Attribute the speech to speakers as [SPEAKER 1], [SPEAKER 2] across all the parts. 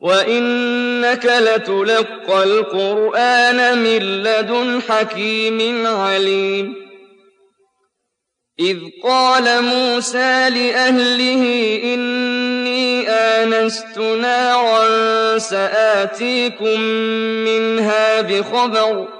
[SPEAKER 1] وإنك لتلقى القرآن من لدن حكيم عليم. إذ قال موسى لأهله إني آنست نارا سآتيكم منها بخبر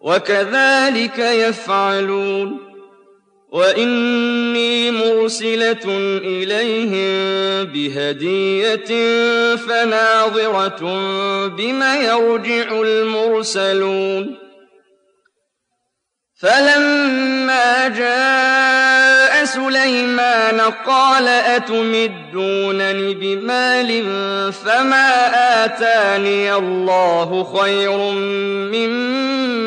[SPEAKER 1] وكذلك يفعلون. وإني مرسلة إليهم بهدية فناظرة بم يرجع المرسلون. فلما جاء سليمان قال أتمدونني بمال فما آتاني الله خير مما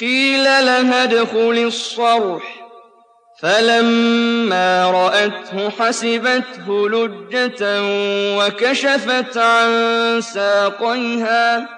[SPEAKER 1] قيل لها ادخل الصرح. فلما رأته حسبته لجة وكشفت عن ساقيها.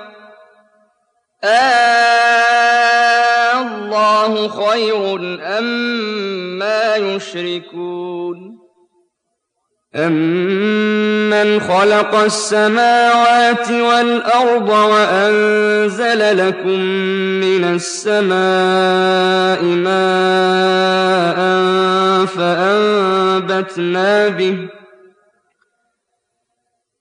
[SPEAKER 1] آه الله خير أما يشركون؟ أما أَمَّنْ خَلَقَ السَّمَاوَاتِ وَالْأَرْضَ وَأَنزَلَ لَكُم مِّنَ السَّمَاءِ مَاءً فَأَنبَتْنَا بِهِ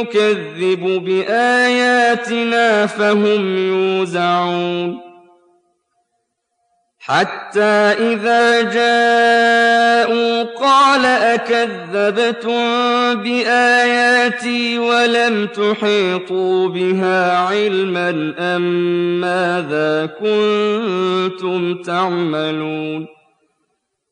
[SPEAKER 1] يكذب بآياتنا فهم يوزعون. حتى إذا جاءوا قال أكذبتم بآياتي ولم تحيطوا بها علما أم ماذا كنتم تعملون؟